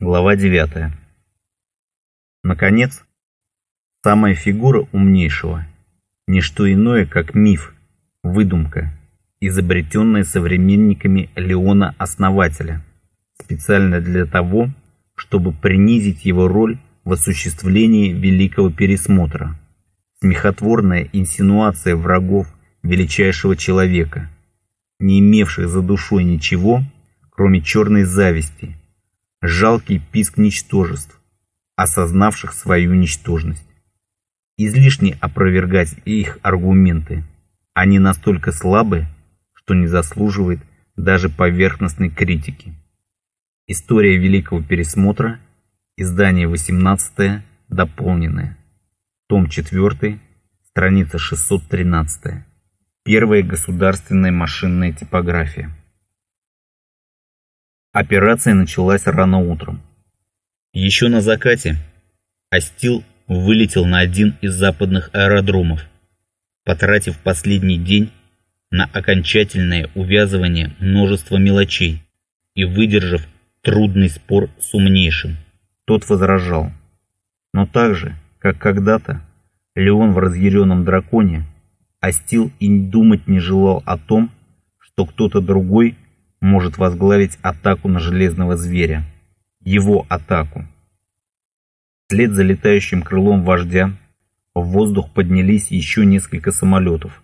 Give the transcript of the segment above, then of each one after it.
Глава 9. Наконец, самая фигура умнейшего – не что иное, как миф, выдумка, изобретенная современниками Леона Основателя, специально для того, чтобы принизить его роль в осуществлении великого пересмотра. Смехотворная инсинуация врагов величайшего человека, не имевших за душой ничего, кроме черной зависти, жалкий писк ничтожеств, осознавших свою ничтожность. Излишне опровергать их аргументы. Они настолько слабы, что не заслуживают даже поверхностной критики. История Великого Пересмотра, издание 18, дополненное, том 4, страница 613. Первая государственная машинная типография. Операция началась рано утром. Еще на закате Астил вылетел на один из западных аэродромов, потратив последний день на окончательное увязывание множества мелочей и выдержав трудный спор с умнейшим. Тот возражал. Но так же, как когда-то, Леон в разъяренном драконе, Астил и думать не желал о том, что кто-то другой может возглавить атаку на железного зверя. Его атаку. Вслед за летающим крылом вождя в воздух поднялись еще несколько самолетов,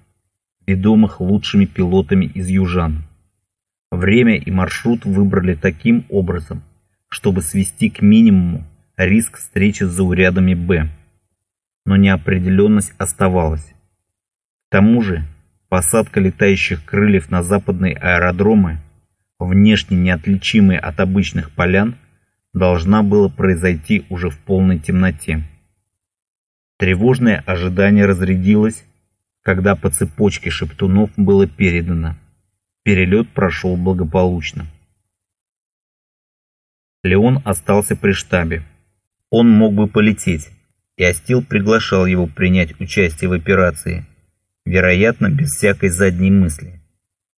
ведомых лучшими пилотами из южан. Время и маршрут выбрали таким образом, чтобы свести к минимуму риск встречи с заурядами «Б». Но неопределенность оставалась. К тому же посадка летающих крыльев на западные аэродромы внешне неотличимые от обычных полян, должна была произойти уже в полной темноте. Тревожное ожидание разрядилось, когда по цепочке шептунов было передано. Перелет прошел благополучно. Леон остался при штабе. Он мог бы полететь, и Астил приглашал его принять участие в операции, вероятно, без всякой задней мысли.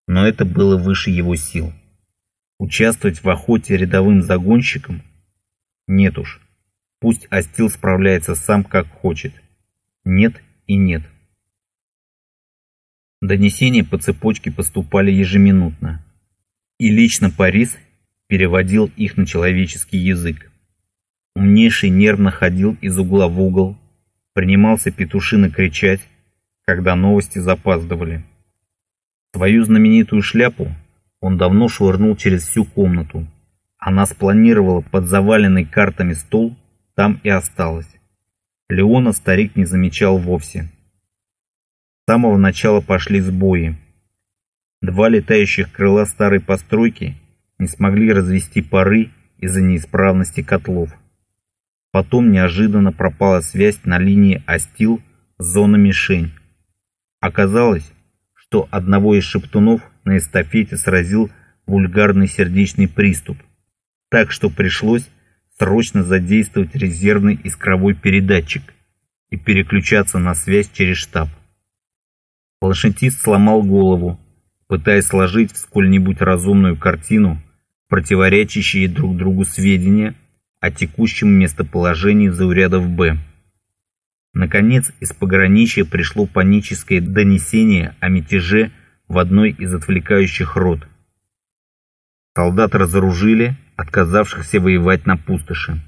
Но это было выше его сил. Участвовать в охоте рядовым загонщиком? Нет уж. Пусть Астил справляется сам как хочет. Нет и нет. Донесения по цепочке поступали ежеминутно. И лично Парис переводил их на человеческий язык. Умнейший нервно ходил из угла в угол, принимался петушино кричать, когда новости запаздывали. Свою знаменитую шляпу он давно швырнул через всю комнату. Она спланировала под заваленный картами стол, там и осталась. Леона старик не замечал вовсе. С самого начала пошли сбои. Два летающих крыла старой постройки не смогли развести пары из-за неисправности котлов. Потом неожиданно пропала связь на линии Астил зона-мишень. Оказалось, что одного из шептунов на эстафете сразил вульгарный сердечный приступ, так что пришлось срочно задействовать резервный искровой передатчик и переключаться на связь через штаб. Планшетист сломал голову, пытаясь сложить в сколь-нибудь разумную картину противоречащие друг другу сведения о текущем местоположении заурядов «Б». Наконец, из пограничья пришло паническое донесение о мятеже в одной из отвлекающих рот. Солдат разоружили, отказавшихся воевать на пустоши.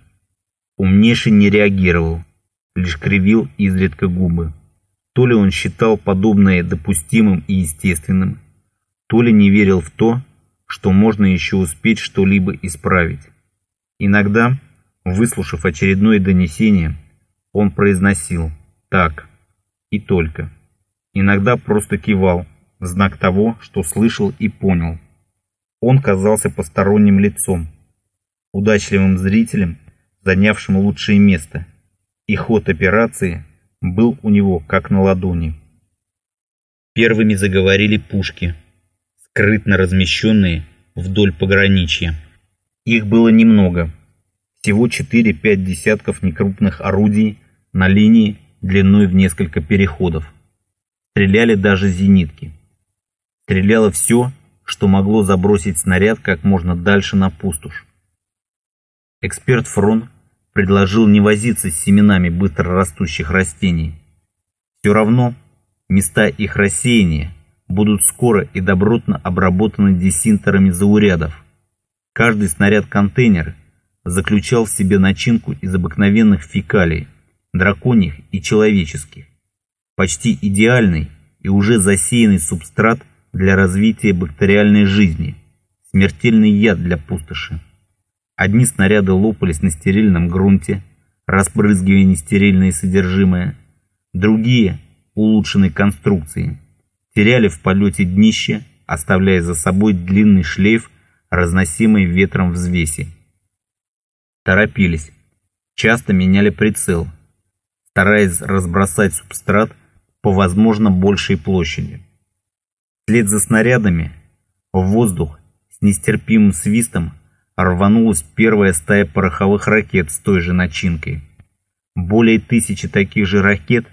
Умнейший не реагировал, лишь кривил изредка губы. То ли он считал подобное допустимым и естественным, то ли не верил в то, что можно еще успеть что-либо исправить. Иногда, выслушав очередное донесение, он произносил «так» и только. Иногда просто кивал знак того, что слышал и понял. Он казался посторонним лицом, удачливым зрителем, занявшим лучшее место, и ход операции был у него как на ладони. Первыми заговорили пушки, скрытно размещенные вдоль пограничья. Их было немного, всего 4-5 десятков некрупных орудий на линии длиной в несколько переходов. Стреляли даже зенитки. Стреляло все, что могло забросить снаряд как можно дальше на пустошь. Эксперт Фрон предложил не возиться с семенами быстро растущих растений. Все равно места их рассеяния будут скоро и добротно обработаны десинтерами заурядов. Каждый снаряд-контейнер заключал в себе начинку из обыкновенных фекалий, драконьих и человеческих. Почти идеальный и уже засеянный субстрат для развития бактериальной жизни, смертельный яд для пустоши. Одни снаряды лопались на стерильном грунте, разбрызгивая нестерильное содержимое, другие, улучшенной конструкции, теряли в полете днище, оставляя за собой длинный шлейф, разносимый ветром взвеси. Торопились, часто меняли прицел, стараясь разбросать субстрат по возможно большей площади. Вслед за снарядами в воздух с нестерпимым свистом рванулась первая стая пороховых ракет с той же начинкой. Более тысячи таких же ракет,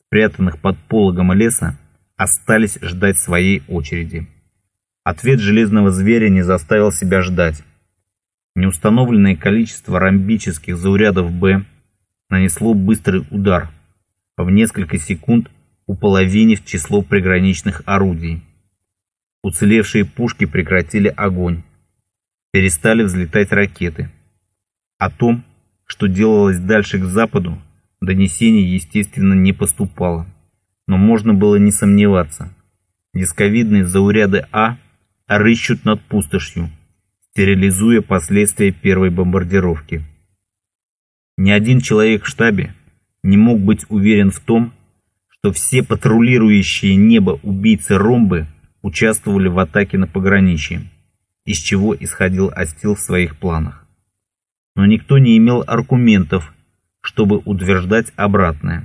спрятанных под пологом леса, остались ждать своей очереди. Ответ железного зверя не заставил себя ждать. Неустановленное количество ромбических заурядов «Б» нанесло быстрый удар, в несколько секунд уполовинив число приграничных орудий. Уцелевшие пушки прекратили огонь перестали взлетать ракеты. О том, что делалось дальше к западу, донесений, естественно, не поступало. Но можно было не сомневаться. Дисковидные зауряды А рыщут над пустошью, стерилизуя последствия первой бомбардировки. Ни один человек в штабе не мог быть уверен в том, что все патрулирующие небо убийцы ромбы участвовали в атаке на пограничье из чего исходил Астил в своих планах. Но никто не имел аргументов, чтобы утверждать обратное.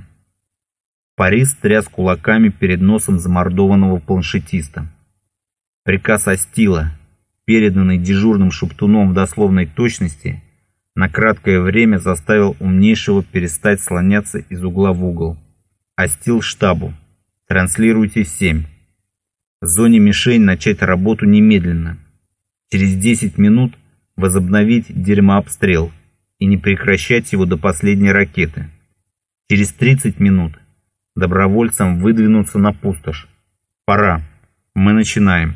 Парис тряс кулаками перед носом замордованного планшетиста. Приказ Астила, переданный дежурным шептуном в дословной точности, на краткое время заставил умнейшего перестать слоняться из угла в угол. Астил штабу. Транслируйте 7. В зоне мишень начать работу немедленно через 10 минут возобновить дерьмообстрел и не прекращать его до последней ракеты. Через 30 минут добровольцам выдвинуться на пустошь. Пора. Мы начинаем.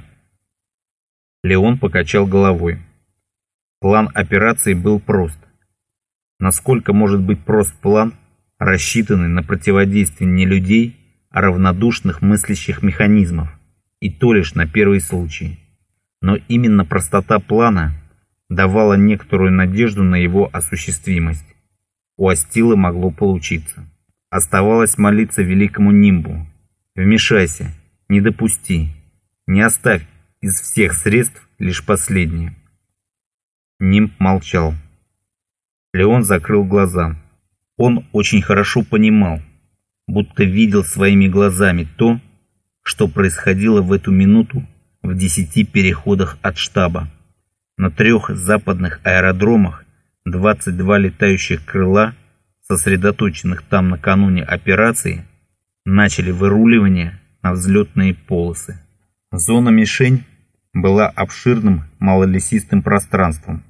Леон покачал головой. План операции был прост. Насколько может быть прост план, рассчитанный на противодействие не людей, а равнодушных мыслящих механизмов, и то лишь на первый случай но именно простота плана давала некоторую надежду на его осуществимость. У Астилы могло получиться. Оставалось молиться великому Нимбу. Вмешайся, не допусти, не оставь из всех средств лишь последнее. Нимб молчал. Леон закрыл глаза. Он очень хорошо понимал, будто видел своими глазами то, что происходило в эту минуту в десяти переходах от штаба. На трех западных аэродромах 22 летающих крыла, сосредоточенных там накануне операции, начали выруливание на взлетные полосы. Зона мишень была обширным малолесистым пространством,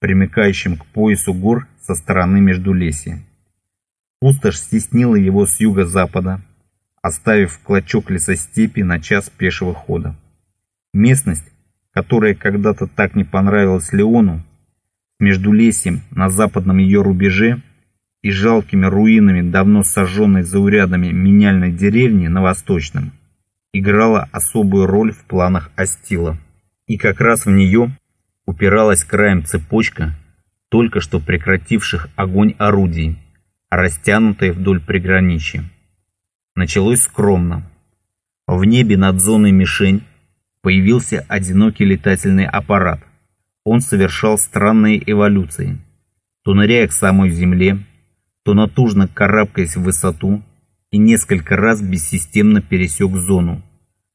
примыкающим к поясу гор со стороны Междулесья. Пустошь стеснила его с юго-запада, оставив клочок лесостепи на час пешего хода. Местность, которая когда-то так не понравилась Леону, между лесем на западном ее рубеже и жалкими руинами давно сожженной заурядами меняльной деревни на восточном, играла особую роль в планах Астила. И как раз в нее упиралась краем цепочка только что прекративших огонь орудий, растянутая вдоль приграничья. Началось скромно. В небе над зоной мишень появился одинокий летательный аппарат. Он совершал странные эволюции, то ныряя к самой земле, то натужно карабкаясь в высоту и несколько раз бессистемно пересек зону,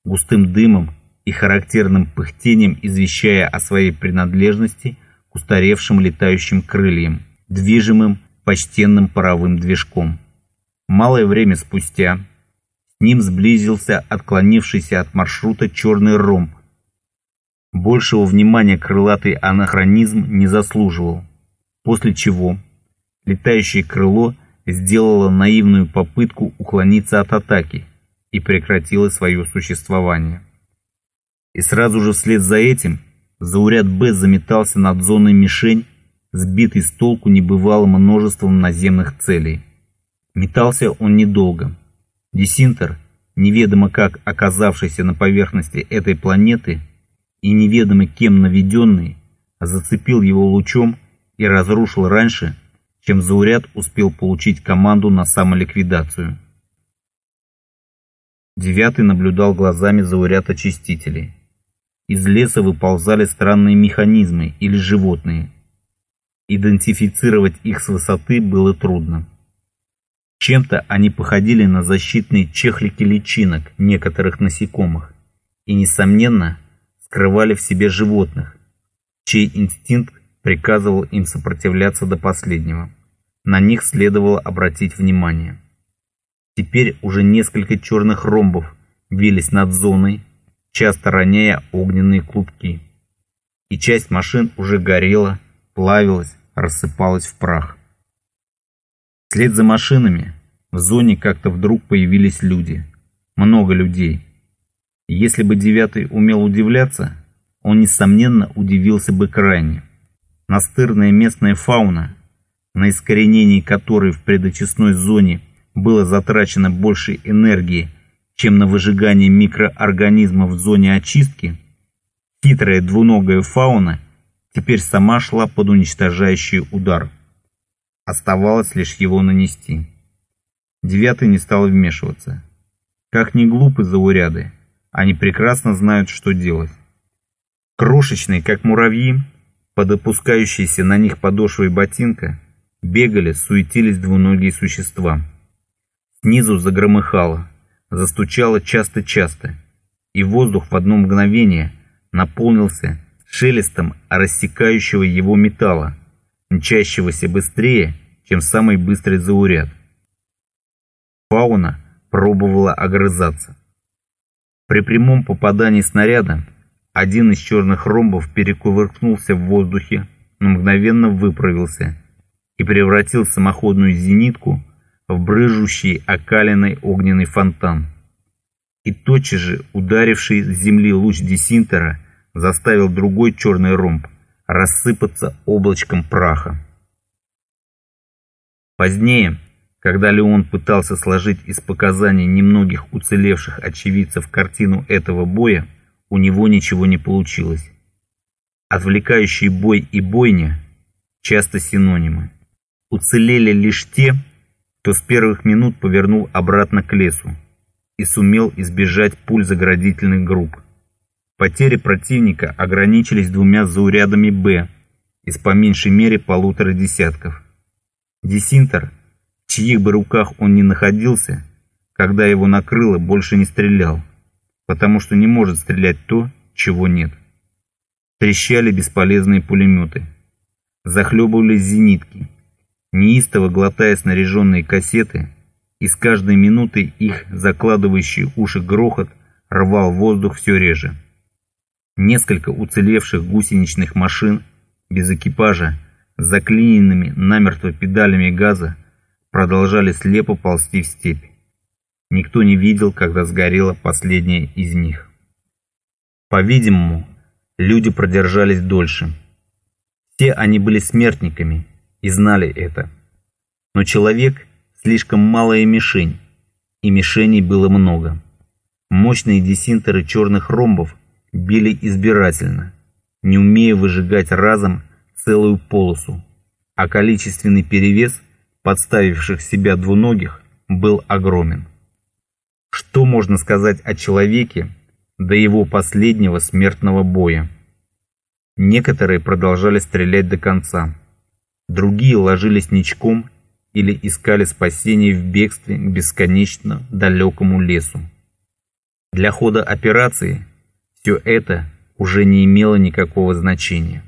густым дымом и характерным пыхтением извещая о своей принадлежности к устаревшим летающим крыльям, движимым почтенным паровым движком. Малое время спустя ним сблизился отклонившийся от маршрута черный ромб. Большего внимания крылатый анахронизм не заслуживал. после чего летающее крыло сделало наивную попытку уклониться от атаки и прекратило свое существование. И сразу же вслед за этим зауряд Б заметался над зоной мишень, сбитый с толку небывалым множеством наземных целей. Метался он недолго. Десинтер, неведомо как оказавшийся на поверхности этой планеты и неведомо кем наведенный, зацепил его лучом и разрушил раньше, чем зауряд успел получить команду на самоликвидацию. Девятый наблюдал глазами зауряд очистителей. Из леса выползали странные механизмы или животные. Идентифицировать их с высоты было трудно. Чем-то они походили на защитные чехлики личинок некоторых насекомых и, несомненно, скрывали в себе животных, чей инстинкт приказывал им сопротивляться до последнего. На них следовало обратить внимание. Теперь уже несколько черных ромбов вились над зоной, часто роняя огненные клубки. И часть машин уже горела, плавилась, рассыпалась в прах. Вслед за машинами в зоне как-то вдруг появились люди. Много людей. если бы девятый умел удивляться, он, несомненно, удивился бы крайне. Настырная местная фауна, на искоренении которой в предочистной зоне было затрачено больше энергии, чем на выжигание микроорганизмов в зоне очистки, хитрая двуногая фауна теперь сама шла под уничтожающий удар. Оставалось лишь его нанести. Девятый не стал вмешиваться. Как ни глупы зауряды, они прекрасно знают, что делать. Крошечные, как муравьи, под опускающейся на них подошвой ботинка, бегали, суетились двуногие существа. Снизу загромыхало застучало часто-часто, и воздух в одно мгновение наполнился шелестом рассекающего его металла, мчащегося быстрее, чем самый быстрый зауряд. Фауна пробовала огрызаться. При прямом попадании снаряда один из черных ромбов перекувыркнулся в воздухе, но мгновенно выправился и превратил самоходную зенитку в брыжущий окаленный огненный фонтан. И тотчас же ударивший с земли луч десинтера заставил другой черный ромб рассыпаться облачком праха. Позднее, когда Леон пытался сложить из показаний немногих уцелевших очевидцев картину этого боя, у него ничего не получилось. Отвлекающий бой и бойня – часто синонимы. Уцелели лишь те, кто с первых минут повернул обратно к лесу и сумел избежать пуль заградительных групп. Потери противника ограничились двумя заурядами «Б» из по меньшей мере полутора десятков. Десинтер, в чьих бы руках он ни находился, когда его накрыло, больше не стрелял, потому что не может стрелять то, чего нет. Трещали бесполезные пулеметы. Захлебывались зенитки – неистово глотая снаряженные кассеты, и с каждой минутой их закладывающий уши грохот рвал воздух все реже. Несколько уцелевших гусеничных машин без экипажа с заклиненными намертво педалями газа продолжали слепо ползти в степь. Никто не видел, когда сгорела последняя из них. По-видимому, люди продержались дольше. Все они были смертниками, и знали это. Но человек слишком малая мишень, и мишеней было много. Мощные десинтеры черных ромбов били избирательно, не умея выжигать разом целую полосу, а количественный перевес подставивших себя двуногих был огромен. Что можно сказать о человеке до его последнего смертного боя? Некоторые продолжали стрелять до конца другие ложились ничком или искали спасения в бегстве к бесконечно далекому лесу. Для хода операции все это уже не имело никакого значения.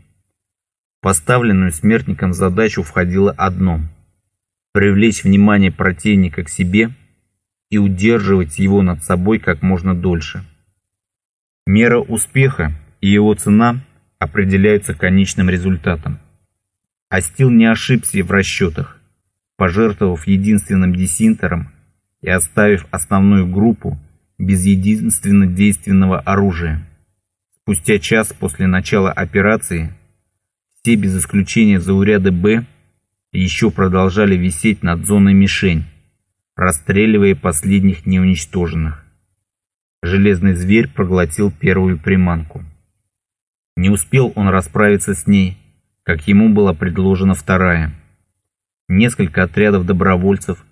Поставленную смертником задачу входило одно – привлечь внимание противника к себе и удерживать его над собой как можно дольше. Мера успеха и его цена определяются конечным результатом. Астил не ошибся в расчетах, пожертвовав единственным десинтером и оставив основную группу без единственно действенного оружия. Спустя час после начала операции все без исключения зауряды «Б» еще продолжали висеть над зоной мишень, расстреливая последних неуничтоженных. Железный зверь проглотил первую приманку. Не успел он расправиться с ней, как ему была предложена вторая. Несколько отрядов добровольцев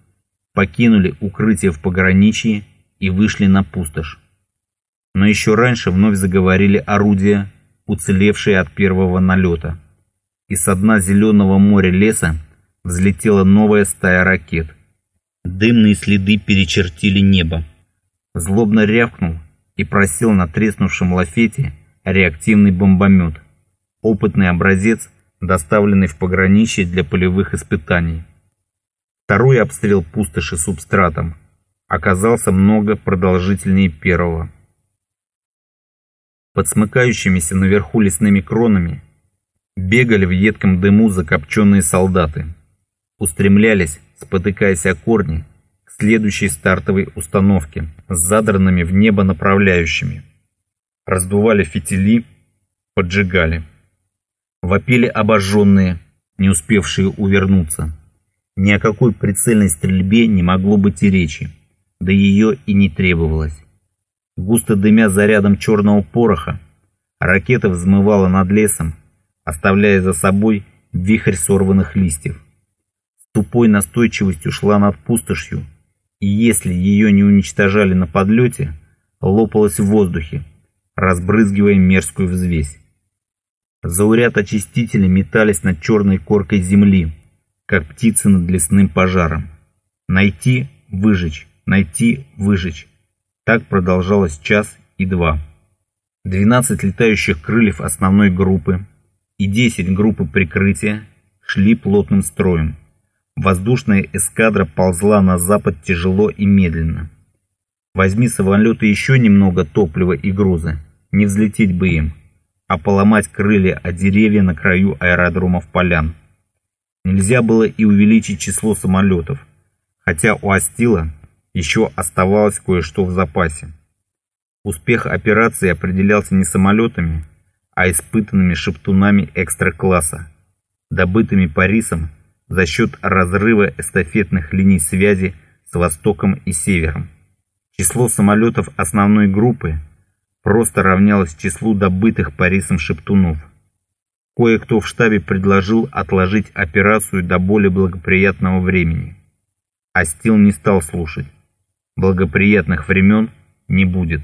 покинули укрытие в пограничье и вышли на пустошь. Но еще раньше вновь заговорили орудия, уцелевшие от первого налета. И со дна зеленого моря леса взлетела новая стая ракет. Дымные следы перечертили небо. Злобно рявкнул и просил на треснувшем лафете реактивный бомбомет. Опытный образец, доставленный в пограничье для полевых испытаний. Второй обстрел пустоши субстратом оказался много продолжительнее первого. Под смыкающимися наверху лесными кронами бегали в едком дыму закопченные солдаты. Устремлялись, спотыкаясь о корни, к следующей стартовой установке с задранными в небо направляющими. Раздували фитили, поджигали. Вопили обожженные, не успевшие увернуться. Ни о какой прицельной стрельбе не могло быть и речи да ее и не требовалось. Густо дымя зарядом черного пороха, ракета взмывала над лесом, оставляя за собой вихрь сорванных листьев. С тупой настойчивостью шла над пустошью, и если ее не уничтожали на подлете, лопалась в воздухе, разбрызгивая мерзкую взвесь. Зауряд-очистители метались над черной коркой земли, как птицы над лесным пожаром. Найти, выжечь, найти, выжечь. Так продолжалось час и два. 12 летающих крыльев основной группы и 10 группы прикрытия шли плотным строем. Воздушная эскадра ползла на запад тяжело и медленно. Возьми самолеты еще немного топлива и груза, не взлететь бы им, а поломать крылья о деревья на краю аэродромов полян. Нельзя было и увеличить число самолетов, хотя у Астила еще оставалось кое-что в запасе. Успех операции определялся не самолетами, а испытанными шептунами экстра-класса, добытыми Парисом за счет разрыва эстафетных линий связи с Востоком и Севером. Число самолетов основной группы просто равнялось числу добытых Парисом шептунов. Кое-кто в штабе предложил отложить операцию до более благоприятного времени. А Стил не стал слушать благоприятных времен не будет.